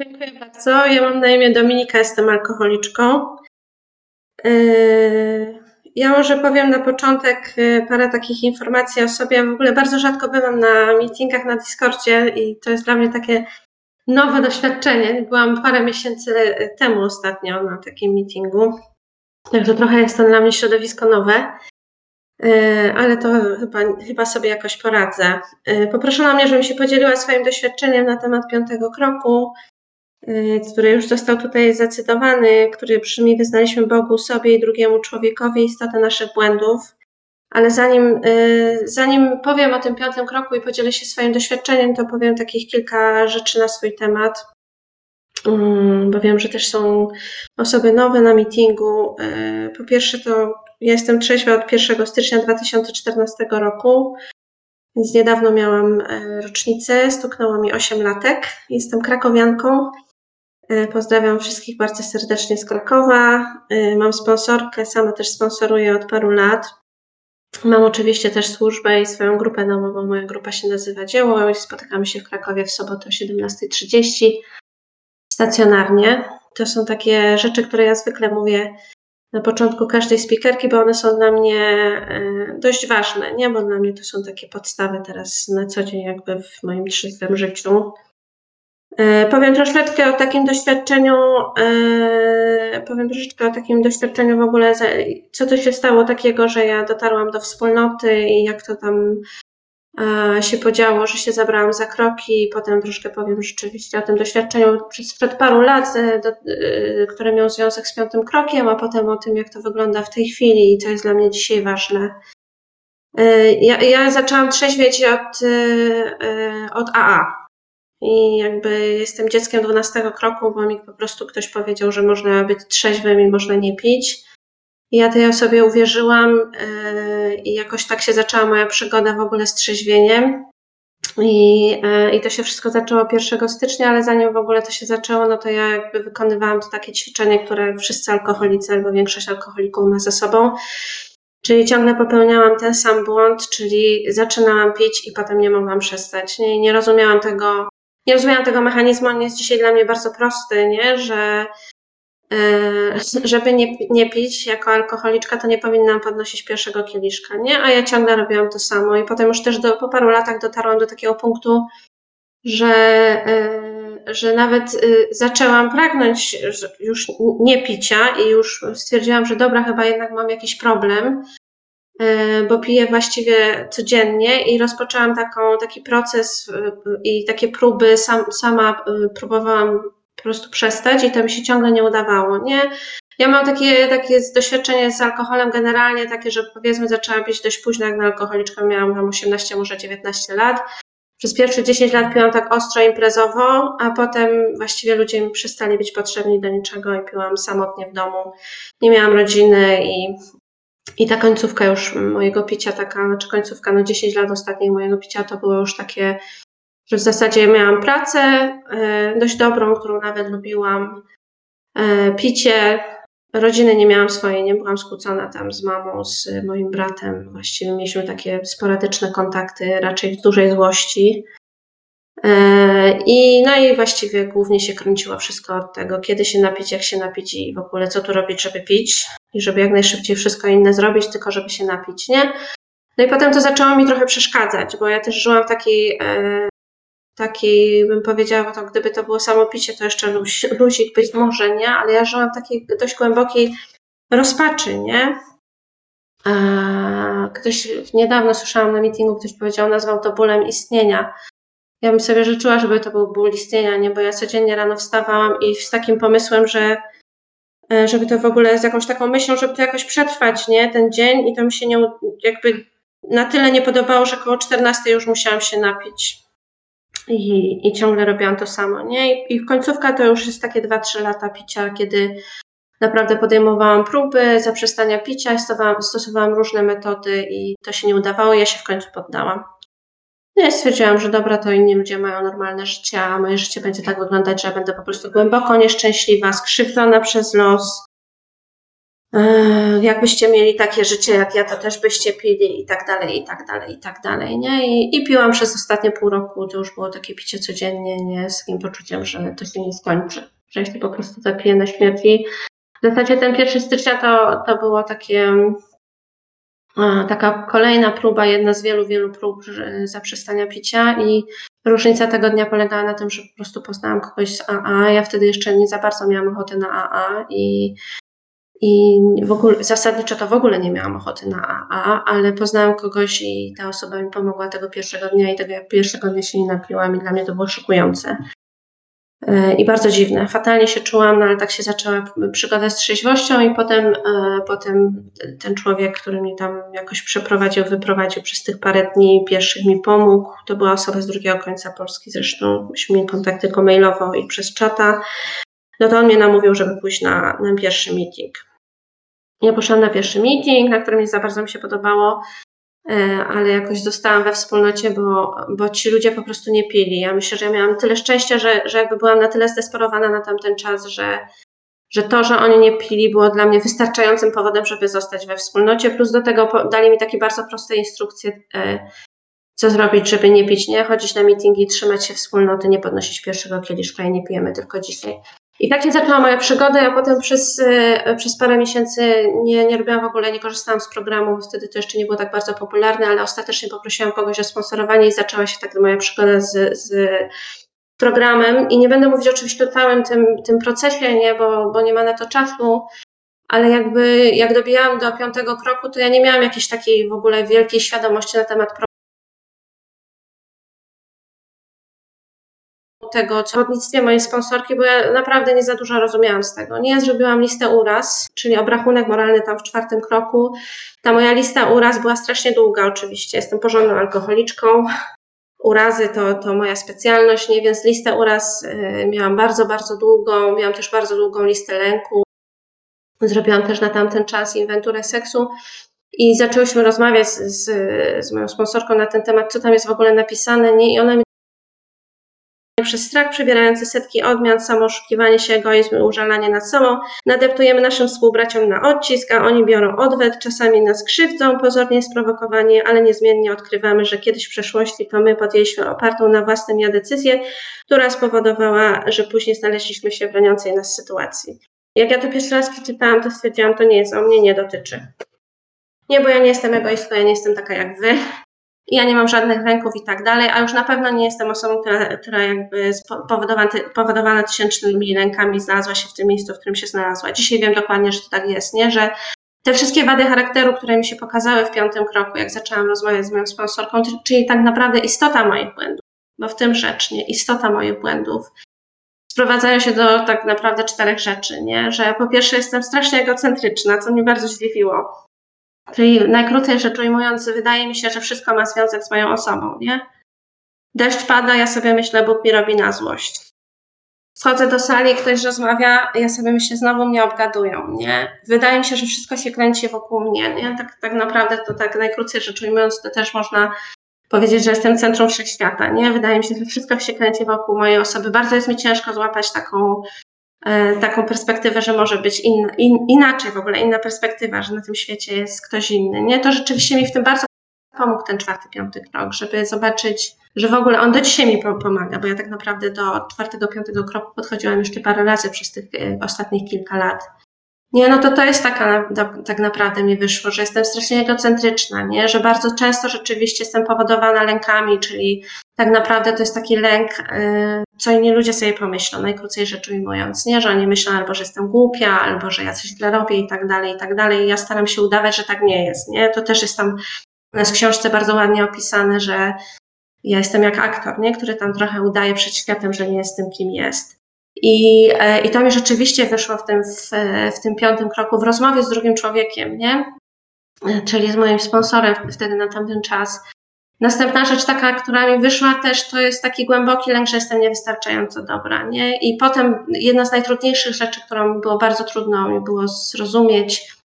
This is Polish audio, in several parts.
Dziękuję bardzo. Ja mam na imię Dominika, jestem alkoholiczką. Yy, ja może powiem na początek yy, parę takich informacji o sobie. Ja w ogóle bardzo rzadko bywam na meetingach na Discordzie i to jest dla mnie takie nowe doświadczenie. Byłam parę miesięcy temu ostatnio na takim meetingu, także trochę jest to dla mnie środowisko nowe. Ale to chyba, chyba sobie jakoś poradzę. Poproszono mnie, żebym się podzieliła swoim doświadczeniem na temat piątego kroku, który już został tutaj zacytowany, który brzmi: Wyznaliśmy Bogu, sobie i drugiemu człowiekowi istotę naszych błędów. Ale zanim, y, zanim powiem o tym piątym kroku i podzielę się swoim doświadczeniem, to powiem takich kilka rzeczy na swój temat. Mm, bo wiem, że też są osoby nowe na meetingu. Y, po pierwsze, to ja jestem trzeźwa od 1 stycznia 2014 roku, więc niedawno miałam rocznicę, stuknęło mi 8 latek. Jestem krakowianką pozdrawiam wszystkich bardzo serdecznie z Krakowa. E, mam sponsorkę, sama też sponsoruję od paru lat. Mam oczywiście też służbę i swoją grupę domową. Moja grupa się nazywa Dzieło i spotykamy się w Krakowie w sobotę o 17.30 stacjonarnie. To są takie rzeczy, które ja zwykle mówię na początku każdej speakerki, bo one są dla mnie e, dość ważne, nie? Bo dla mnie to są takie podstawy teraz na co dzień jakby w moim trzystym życiu. E, powiem troszeczkę o takim doświadczeniu, e, powiem troszeczkę o takim doświadczeniu w ogóle, co to się stało takiego, że ja dotarłam do wspólnoty i jak to tam e, się podziało, że się zabrałam za kroki i potem troszkę powiem rzeczywiście o tym doświadczeniu przed paru lat, do, które miał związek z piątym krokiem, a potem o tym, jak to wygląda w tej chwili i co jest dla mnie dzisiaj ważne. Ja, ja zaczęłam trzeźwieć od, od AA i jakby jestem dzieckiem 12 kroku, bo mi po prostu ktoś powiedział, że można być trzeźwym i można nie pić. I ja tej osobie uwierzyłam yy, i jakoś tak się zaczęła moja przygoda w ogóle z trzeźwieniem. I, yy, I to się wszystko zaczęło 1 stycznia, ale zanim w ogóle to się zaczęło, no to ja jakby wykonywałam to takie ćwiczenie, które wszyscy alkoholicy albo większość alkoholików ma ze sobą. Czyli ciągle popełniałam ten sam błąd, czyli zaczynałam pić i potem nie mogłam przestać. Nie, nie rozumiałam tego, nie rozumiałam tego mechanizmu, on jest dzisiaj dla mnie bardzo prosty, nie? że e, żeby nie, nie pić jako alkoholiczka, to nie powinnam podnosić pierwszego kieliszka, nie? A ja ciągle robiłam to samo i potem już też do, po paru latach dotarłam do takiego punktu, że, e, że nawet e, zaczęłam pragnąć już nie picia i już stwierdziłam, że dobra, chyba jednak mam jakiś problem, bo piję właściwie codziennie i rozpoczęłam taką, taki proces e, i takie próby, sam, sama e, próbowałam po prostu przestać i to mi się ciągle nie udawało, nie? Ja mam takie, takie doświadczenie z alkoholem generalnie, takie, że powiedzmy zaczęłam pić dość późno, jak na alkoholiczkę miałam tam 18, może 19 lat. Przez pierwsze 10 lat piłam tak ostro imprezowo, a potem właściwie ludzie mi przestali być potrzebni do niczego i piłam samotnie w domu. Nie miałam rodziny i i ta końcówka już mojego picia, taka, znaczy końcówka, no 10 lat ostatnich mojego picia, to było już takie, że w zasadzie miałam pracę e, dość dobrą, którą nawet lubiłam. E, picie, rodziny nie miałam swojej, nie byłam skłócona tam z mamą, z moim bratem. Właściwie mieliśmy takie sporadyczne kontakty, raczej w dużej złości. E, I, no i właściwie głównie się kręciło wszystko od tego, kiedy się napić, jak się napić i w ogóle co tu robić, żeby pić i żeby jak najszybciej wszystko inne zrobić, tylko żeby się napić, nie? No i potem to zaczęło mi trochę przeszkadzać, bo ja też żyłam w takiej, e, takiej bym powiedziała, to gdyby to było samo picie, to jeszcze luz, luzik być może, nie? Ale ja żyłam w takiej dość głębokiej rozpaczy, nie? E, ktoś niedawno słyszałam na meetingu, ktoś powiedział, nazwał to bólem istnienia. Ja bym sobie życzyła, żeby to był ból istnienia, nie? Bo ja codziennie rano wstawałam i z takim pomysłem, że E, żeby to w ogóle z jakąś taką myślą, żeby to jakoś przetrwać, nie, ten dzień i to mi się nie, jakby na tyle nie podobało, że około 14 już musiałam się napić. I, i ciągle robiłam to samo, nie? I, i końcówka to już jest takie 2-3 lata picia, kiedy naprawdę podejmowałam próby zaprzestania picia, stosowałam, stosowałam różne metody i to się nie udawało, ja się w końcu poddałam. No ja stwierdziłam, że dobra, to inni ludzie mają normalne życie, a moje życie będzie tak wyglądać, że ja będę po prostu głęboko nieszczęśliwa, skrzywdzona przez los. E, jakbyście mieli takie życie jak ja, to też byście pili i tak dalej, i tak dalej, i tak dalej, nie? I, i piłam przez ostatnie pół roku, to już było takie picie codziennie, nie? Z takim poczuciem, że to się nie skończy, że ja po prostu zapiję na śmierć i w zasadzie ten pierwszy stycznia to, to było takie taka kolejna próba, jedna z wielu, wielu prób zaprzestania picia i różnica tego dnia polegała na tym, że po prostu poznałam kogoś z AA. Ja wtedy jeszcze nie za bardzo miałam ochoty na AA i, i w ogóle, zasadniczo to w ogóle nie miałam ochoty na AA, ale poznałam kogoś i ta osoba mi pomogła tego pierwszego dnia i tego pierwszego dnia się nie napiłam i dla mnie to było szokujące. I bardzo dziwne. Fatalnie się czułam, no ale tak się zaczęła przygoda z trzeźwością i potem, e, potem ten człowiek, który mnie tam jakoś przeprowadził, wyprowadził przez tych parę dni pierwszych mi pomógł. To była osoba z drugiego końca Polski zresztą. Myśmy mieli kontakt tylko mailowo i przez czata. No to on mnie namówił, żeby pójść na, na pierwszy meeting. Ja poszłam na pierwszy meeting, na którym mi za bardzo mi się podobało. E, ale jakoś zostałam we wspólnocie, bo, bo ci ludzie po prostu nie pili. Ja myślę, że ja miałam tyle szczęścia, że, że jakby byłam na tyle zdesperowana na tamten czas, że, że to, że oni nie pili, było dla mnie wystarczającym powodem, żeby zostać we wspólnocie. Plus do tego dali mi takie bardzo proste instrukcje, e, co zrobić, żeby nie pić, nie chodzić na meetingi, trzymać się wspólnoty, nie podnosić pierwszego kieliszka i nie pijemy tylko dzisiaj. I tak się zaczęła moja przygoda, a potem przez, e, przez parę miesięcy nie, nie robiłam w ogóle, nie korzystałam z programu, wtedy to jeszcze nie było tak bardzo popularne, ale ostatecznie poprosiłam kogoś o sponsorowanie i zaczęła się tak moja przygoda z, z programem. I nie będę mówić oczywiście o całym tym, tym procesie, nie, bo, bo nie ma na to czasu, ale jakby jak dobijałam do piątego kroku, to ja nie miałam jakiejś takiej w ogóle wielkiej świadomości na temat tego przewodnictwie mojej sponsorki, bo ja naprawdę nie za dużo rozumiałam z tego. Nie, zrobiłam listę uraz, czyli obrachunek moralny tam w czwartym kroku. Ta moja lista uraz była strasznie długa oczywiście. Jestem porządną alkoholiczką. Urazy to, to moja specjalność, nie? więc listę uraz y, miałam bardzo, bardzo długą. Miałam też bardzo długą listę lęku. Zrobiłam też na tamten czas inwenturę seksu. I zaczęłyśmy rozmawiać z, z moją sponsorką na ten temat, co tam jest w ogóle napisane, nie? I ona mi przez strach przybierający setki odmian, samooszukiwanie się, egoizm i użalanie nad sobą, nadeptujemy naszym współbraciom na odcisk, a oni biorą odwet, czasami nas krzywdzą, pozornie sprowokowanie, ale niezmiennie odkrywamy, że kiedyś w przeszłości to my podjęliśmy opartą na własnym ja decyzję, która spowodowała, że później znaleźliśmy się w broniącej nas sytuacji. Jak ja to pierwszy raz przeczytałam, to stwierdziłam, to nie jest o mnie, nie dotyczy. Nie, bo ja nie jestem egoistką, ja nie jestem taka jak wy ja nie mam żadnych ręków i tak dalej, a już na pewno nie jestem osobą, która, która jakby spowodowana, powodowana tysięcznymi rękami znalazła się w tym miejscu, w którym się znalazła. Dzisiaj wiem dokładnie, że to tak jest, nie? Że te wszystkie wady charakteru, które mi się pokazały w piątym kroku, jak zaczęłam rozmawiać z moją sponsorką, czyli tak naprawdę istota moich błędów, bo w tym rzecz, nie? Istota moich błędów sprowadzają się do tak naprawdę czterech rzeczy, nie? Że po pierwsze jestem strasznie egocentryczna, co mnie bardzo zdziwiło Czyli najkrócej rzecz ujmując, wydaje mi się, że wszystko ma związek z moją osobą, nie? Deszcz pada, ja sobie myślę, Bóg mi robi na złość. Wchodzę do sali, ktoś rozmawia, ja sobie myślę, znowu mnie obgadują, nie? Wydaje mi się, że wszystko się kręci wokół mnie, nie? Tak, tak naprawdę to tak najkrócej rzecz ujmując, to też można powiedzieć, że jestem centrum wszechświata, nie? Wydaje mi się, że wszystko się kręci wokół mojej osoby. Bardzo jest mi ciężko złapać taką taką perspektywę, że może być in, in, inaczej w ogóle, inna perspektywa, że na tym świecie jest ktoś inny. Nie? To rzeczywiście mi w tym bardzo pomógł ten czwarty, piąty krok, żeby zobaczyć, że w ogóle on do dzisiaj mi pomaga, bo ja tak naprawdę do czwartego, piątego kroku podchodziłam jeszcze parę razy przez tych e, ostatnich kilka lat. Nie, no to to jest taka, tak naprawdę mi wyszło, że jestem strasznie egocentryczna, nie? że bardzo często rzeczywiście jestem powodowana lękami, czyli tak naprawdę to jest taki lęk, y, co inni ludzie sobie pomyślą, najkrócej rzecz ujmując, nie? że oni myślą albo, że jestem głupia, albo, że ja coś źle robię i tak dalej, i tak dalej. Ja staram się udawać, że tak nie jest, nie? To też jest tam w książce bardzo ładnie opisane, że ja jestem jak aktor, nie? który tam trochę udaje przed światem, że nie jest tym, kim jest. I, e, I to mi rzeczywiście wyszło w tym, w, w tym piątym kroku, w rozmowie z drugim człowiekiem, nie? E, czyli z moim sponsorem wtedy na tamten czas. Następna rzecz taka, która mi wyszła też, to jest taki głęboki lęk, że jestem niewystarczająco dobra, nie? I potem jedna z najtrudniejszych rzeczy, którą było bardzo trudno mi było zrozumieć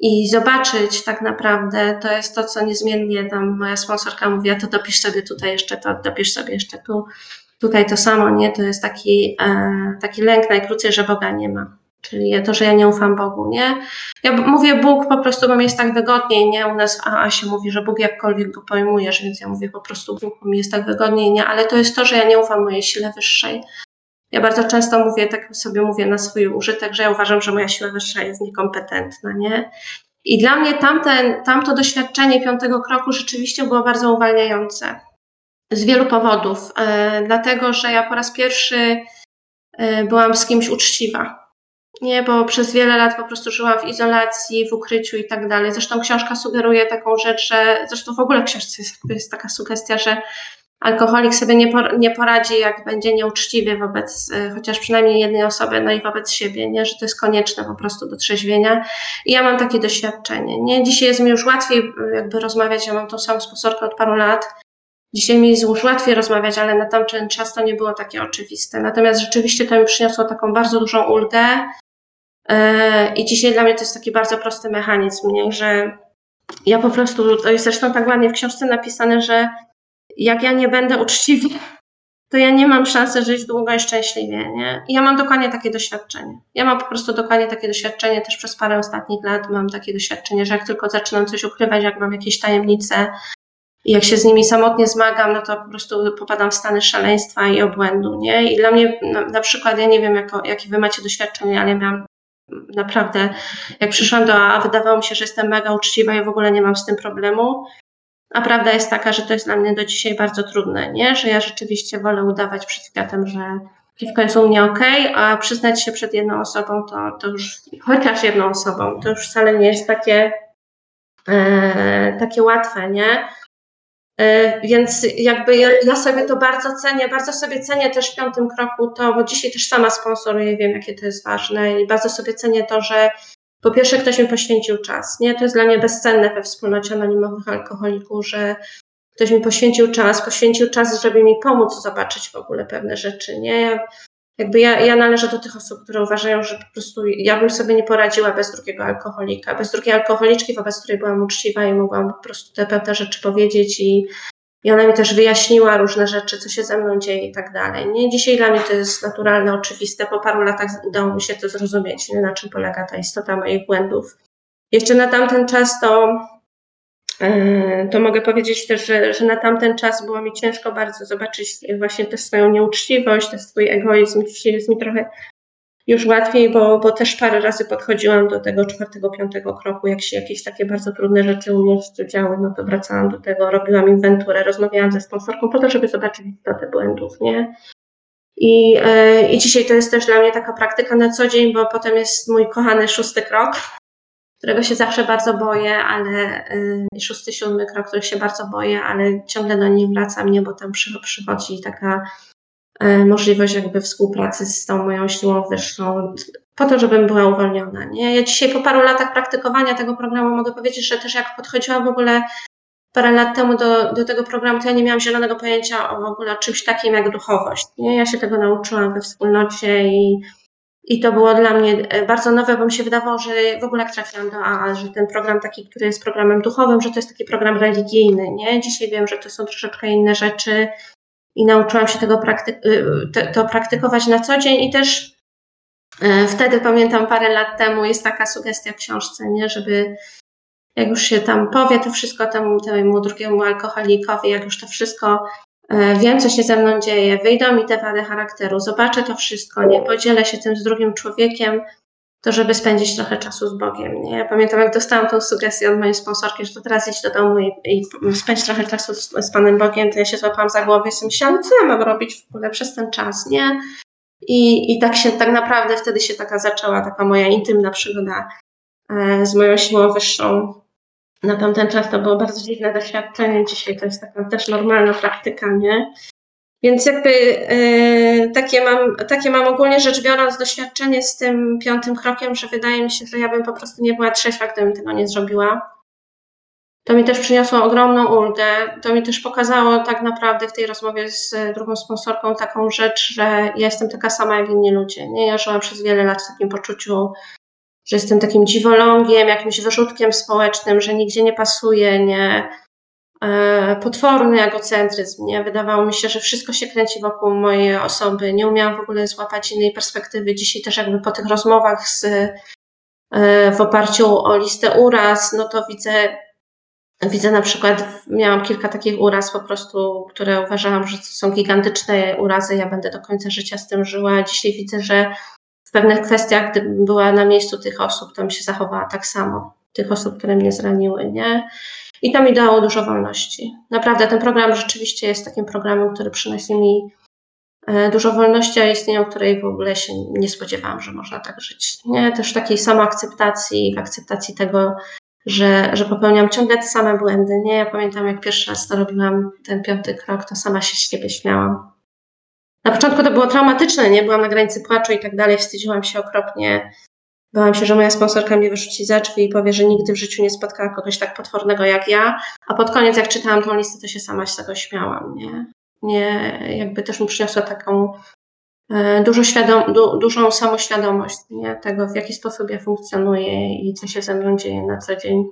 i zobaczyć tak naprawdę, to jest to, co niezmiennie tam moja sponsorka mówiła, to dopisz sobie tutaj jeszcze to, dopisz sobie jeszcze tu. Tutaj to samo, nie? To jest taki, e, taki lęk najkrócej, że Boga nie ma. Czyli to, że ja nie ufam Bogu, nie? Ja mówię Bóg po prostu, bo mi jest tak wygodniej, nie? U nas w AA się mówi, że Bóg jakkolwiek go pojmujesz, więc ja mówię po prostu Bóg, bo mi jest tak wygodniej, nie? Ale to jest to, że ja nie ufam mojej sile wyższej. Ja bardzo często mówię, tak sobie mówię na swój użytek, że ja uważam, że moja siła wyższa jest niekompetentna, nie? I dla mnie tamten, tamto doświadczenie piątego kroku rzeczywiście było bardzo uwalniające. Z wielu powodów. E, dlatego, że ja po raz pierwszy e, byłam z kimś uczciwa. Nie, bo przez wiele lat po prostu żyłam w izolacji, w ukryciu i tak dalej. Zresztą książka sugeruje taką rzecz, że zresztą w ogóle w książce jest, jest taka sugestia, że alkoholik sobie nie, por, nie poradzi, jak będzie nieuczciwie wobec y, chociaż przynajmniej jednej osoby, no i wobec siebie, nie? że to jest konieczne po prostu do trzeźwienia. I ja mam takie doświadczenie. Nie? Dzisiaj jest mi już łatwiej jakby rozmawiać, ja mam tą samą sponsorkę od paru lat. Dzisiaj mi jest już łatwiej rozmawiać, ale na tamten czas to nie było takie oczywiste. Natomiast rzeczywiście to mi przyniosło taką bardzo dużą ulgę. Yy, I dzisiaj dla mnie to jest taki bardzo prosty mechanizm, nie? że ja po prostu, to jest zresztą tak ładnie w książce napisane, że jak ja nie będę uczciwy, to ja nie mam szansy żyć długo i szczęśliwie, nie? I ja mam dokładnie takie doświadczenie. Ja mam po prostu dokładnie takie doświadczenie, też przez parę ostatnich lat mam takie doświadczenie, że jak tylko zaczynam coś ukrywać, jak mam jakieś tajemnice i jak się z nimi samotnie zmagam, no to po prostu popadam w stany szaleństwa i obłędu, nie? I dla mnie na, na przykład, ja nie wiem, jako, jakie wy macie doświadczenie, ale ja miałam naprawdę, jak przyszłam do AA, wydawało mi się, że jestem mega uczciwa i w ogóle nie mam z tym problemu. A prawda jest taka, że to jest dla mnie do dzisiaj bardzo trudne, nie? że ja rzeczywiście wolę udawać przed światem, że wszystko jest u mnie ok, a przyznać się przed jedną osobą, to, to już, chociaż jedną osobą, to już wcale nie jest takie, e, takie łatwe, nie? E, więc jakby ja, sobie to bardzo cenię, bardzo sobie cenię też w piątym kroku to, bo dzisiaj też sama sponsoruję, wiem jakie to jest ważne i bardzo sobie cenię to, że po pierwsze ktoś mi poświęcił czas, nie? To jest dla mnie bezcenne we wspólnocie anonimowych alkoholików, że ktoś mi poświęcił czas, poświęcił czas, żeby mi pomóc zobaczyć w ogóle pewne rzeczy, nie? Ja, jakby ja, ja należę do tych osób, które uważają, że po prostu ja bym sobie nie poradziła bez drugiego alkoholika, bez drugiej alkoholiczki, wobec której byłam uczciwa i mogłam po prostu te pewne rzeczy powiedzieć i i ona mi też wyjaśniła różne rzeczy, co się ze mną dzieje i tak dalej. Nie? Dzisiaj dla mnie to jest naturalne, oczywiste. Po paru latach udało mi się to zrozumieć, na czym polega ta istota moich błędów. Jeszcze na tamten czas to, to mogę powiedzieć też, że, że na tamten czas było mi ciężko bardzo zobaczyć właśnie tę swoją nieuczciwość, ten swój egoizm. Dzisiaj jest mi trochę już łatwiej, bo, bo też parę razy podchodziłam do tego czwartego, piątego kroku, jak się jakieś takie bardzo trudne rzeczy u mnie działy, no to wracałam do tego, robiłam inwenturę, rozmawiałam ze sponsorką po to, żeby zobaczyć istotę błędów, nie? I, yy, I dzisiaj to jest też dla mnie taka praktyka na co dzień, bo potem jest mój kochany szósty krok, którego się zawsze bardzo boję, ale yy, szósty, siódmy krok, który się bardzo boję, ale ciągle do niej wracam, nie, bo tam przychodzi taka E, możliwość jakby współpracy z tą moją siłą wyższą, po to, żebym była uwolniona. Nie? Ja dzisiaj po paru latach praktykowania tego programu mogę powiedzieć, że też jak podchodziłam w ogóle parę lat temu do, do tego programu, to ja nie miałam zielonego pojęcia o w ogóle czymś takim jak duchowość. Nie? Ja się tego nauczyłam we wspólnocie i, i to było dla mnie e, bardzo nowe, bo mi się wydawało, że w ogóle jak trafiłam do AA, że ten program taki, który jest programem duchowym, że to jest taki program religijny. Nie? Dzisiaj wiem, że to są troszeczkę inne rzeczy i nauczyłam się tego prakty y, to praktykować na co dzień i też y, wtedy pamiętam parę lat temu jest taka sugestia w książce, nie, żeby jak już się tam powie to wszystko temu, temu drugiemu alkoholikowi, jak już to wszystko wiem, co się ze mną dzieje, wyjdą mi te wady charakteru, zobaczę to wszystko, nie podzielę się tym z drugim człowiekiem, to żeby spędzić trochę czasu z Bogiem. Nie? Ja pamiętam, jak dostałam tą sugestię od mojej sponsorki, że to teraz idź do domu i, i spędź trochę czasu z, z, Panem Bogiem, to ja się złapałam za głowę i sobie myślałam, co ja mam robić w ogóle przez ten czas, nie? I, I tak się, tak naprawdę wtedy się taka zaczęła taka moja intymna przygoda e, z moją siłą wyższą. Na tamten czas to było bardzo dziwne doświadczenie, dzisiaj to jest taka też normalna praktyka, nie? Więc jakby yy, takie, mam, takie mam ogólnie rzecz biorąc doświadczenie z tym piątym krokiem, że wydaje mi się, że ja bym po prostu nie była trzeźwa, gdybym tego nie zrobiła. To mi też przyniosło ogromną ulgę. To mi też pokazało tak naprawdę w tej rozmowie z drugą sponsorką taką rzecz, że ja jestem taka sama jak inni ludzie. Nie? Ja żyłam przez wiele lat w takim poczuciu, że jestem takim dziwolągiem, jakimś wyrzutkiem społecznym, że nigdzie nie pasuję, nie, e, potworny egocentryzm. Nie? Wydawało mi się, że wszystko się kręci wokół mojej osoby. Nie umiałam w ogóle złapać innej perspektywy. Dzisiaj też jakby po tych rozmowach z, e, w oparciu o listę uraz, no to widzę Widzę na przykład, miałam kilka takich uraz po prostu, które uważałam, że są gigantyczne urazy, ja będę do końca życia z tym żyła. Dzisiaj widzę, że w pewnych kwestiach, gdybym była na miejscu tych osób, bym się zachowała tak samo. Tych osób, które mnie zraniły, nie? I to mi dało dużo wolności. Naprawdę ten program rzeczywiście jest takim programem, który przynosi mi e, dużo wolności, a istnienia, której w ogóle się nie spodziewałam, że można tak żyć. Nie? Też takiej samoakceptacji, akceptacji tego, że, że popełniam ciągle te same błędy. Nie, ja pamiętam, jak pierwszy raz to robiłam, ten piąty krok, to sama się z siebie śmiałam. Na początku to było traumatyczne, nie? Byłam na granicy płaczu i tak dalej, wstydziłam się okropnie. Bałam się, że moja sponsorka mnie wyrzuci za drzwi i powie, że nigdy w życiu nie spotkała kogoś tak potwornego jak ja. A pod koniec, jak czytałam tą listę, to się sama z tego śmiałam, nie? Nie, jakby też mi przyniosła taką E, dużo świadom, du, dużą samoświadomość nie? tego, w jaki sposób ja funkcjonuję i co się ze mną dzieje na co dzień.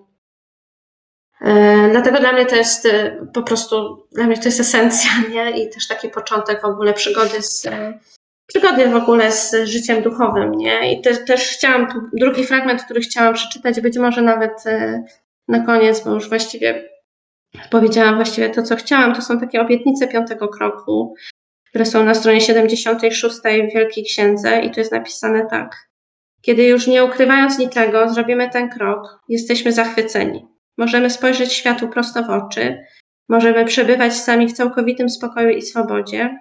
E, dlatego dla mnie to jest e, po prostu, dla mnie to jest esencja, nie? I też taki początek w ogóle przygody z, przygody w ogóle z życiem duchowym, nie? I też, też chciałam, drugi fragment, który chciałam przeczytać, być może nawet na koniec, bo już właściwie powiedziałam właściwie to, co chciałam, to są takie obietnice piątego kroku, które są na stronie 76 w Wielkiej Księdze i tu jest napisane tak. Kiedy już nie ukrywając niczego, zrobimy ten krok, jesteśmy zachwyceni. Możemy spojrzeć światu prosto w oczy, możemy przebywać sami w całkowitym spokoju i swobodzie.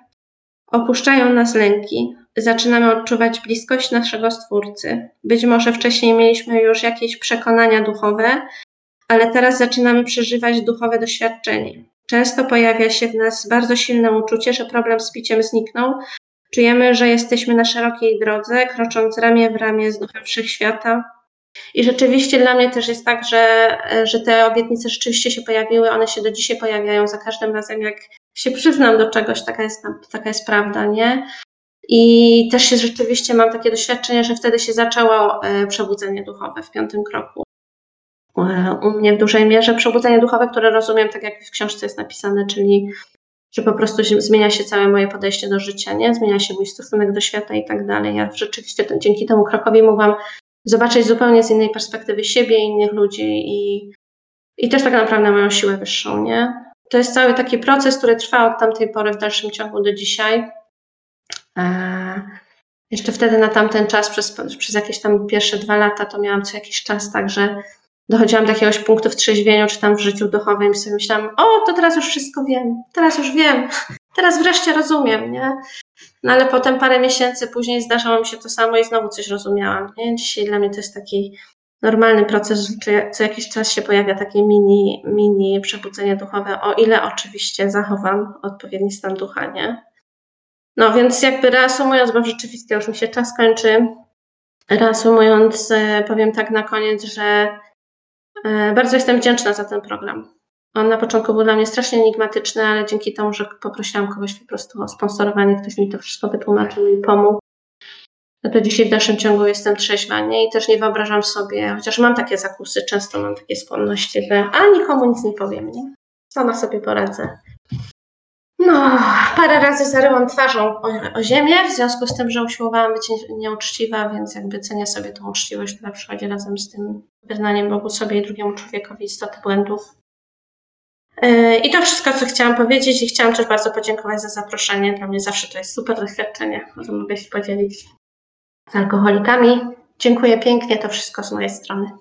Opuszczają nas lęki, zaczynamy odczuwać bliskość naszego Stwórcy. Być może wcześniej mieliśmy już jakieś przekonania duchowe, ale teraz zaczynamy przeżywać duchowe doświadczenie. Często pojawia się w nas bardzo silne uczucie, że problem z piciem zniknął. Czujemy, że jesteśmy na szerokiej drodze, krocząc ramię w ramię z duchem wszechświata. I rzeczywiście dla mnie też jest tak, że, że te obietnice rzeczywiście się pojawiły, one się do dzisiaj pojawiają za każdym razem, jak się przyznam do czegoś, taka jest, taka jest prawda, nie? I też się rzeczywiście mam takie doświadczenie, że wtedy się zaczęło e, przebudzenie duchowe w piątym kroku. E, u mnie w dużej mierze przebudzenie duchowe, które rozumiem tak jak w książce jest napisane, czyli że po prostu zmienia się całe moje podejście do życia, nie? Zmienia się mój stosunek do świata i tak dalej. Ja rzeczywiście dzięki temu krokowi mogłam zobaczyć zupełnie z innej perspektywy siebie, innych ludzi i, i też tak naprawdę moją siłę wyższą, nie? To jest cały taki proces, który trwa od tamtej pory w dalszym ciągu do dzisiaj. Eee, jeszcze wtedy na tamten czas, przez, przez jakieś tam pierwsze dwa lata, to miałam co jakiś czas tak, że dochodziłam do jakiegoś punktu w trzeźwieniu, czy tam w życiu duchowym i sobie myślałam, o, to teraz już wszystko wiem, teraz już wiem, teraz wreszcie rozumiem, nie? No ale potem parę miesięcy później zdarzało mi się to samo i znowu coś rozumiałam, nie? Dzisiaj dla mnie to jest taki normalny proces, że co jakiś czas się pojawia takie mini, mini przebudzenie duchowe, o ile oczywiście zachowam odpowiedni stan ducha, nie? No więc jakby reasumując, bo rzeczywiście już mi się czas kończy, reasumując, e, powiem tak na koniec, że E, bardzo jestem wdzięczna za ten program. On na początku był dla mnie strasznie enigmatyczny, ale dzięki temu, że poprosiłam kogoś po prostu o sponsorowanie, ktoś mi to wszystko wytłumaczył i pomógł, no to dzisiaj w dalszym ciągu jestem trzeźwa, nie? I też nie wyobrażam sobie, chociaż mam takie zakusy, często mam takie skłonności, że a nikomu nic nie powiem, nie? Sama sobie poradzę. No, parę razy zaryłam twarzą o, o, ziemię, w związku z tym, że usiłowałam być nieuczciwa, więc jakby cenię sobie tą uczciwość, która przychodzi razem z tym wyznaniem Bogu sobie i drugiemu człowiekowi istoty błędów. Yy, I to wszystko, co chciałam powiedzieć i chciałam też bardzo podziękować za zaproszenie. Dla mnie zawsze to jest super doświadczenie, że mogę się podzielić z alkoholikami. Dziękuję pięknie, to wszystko z mojej strony.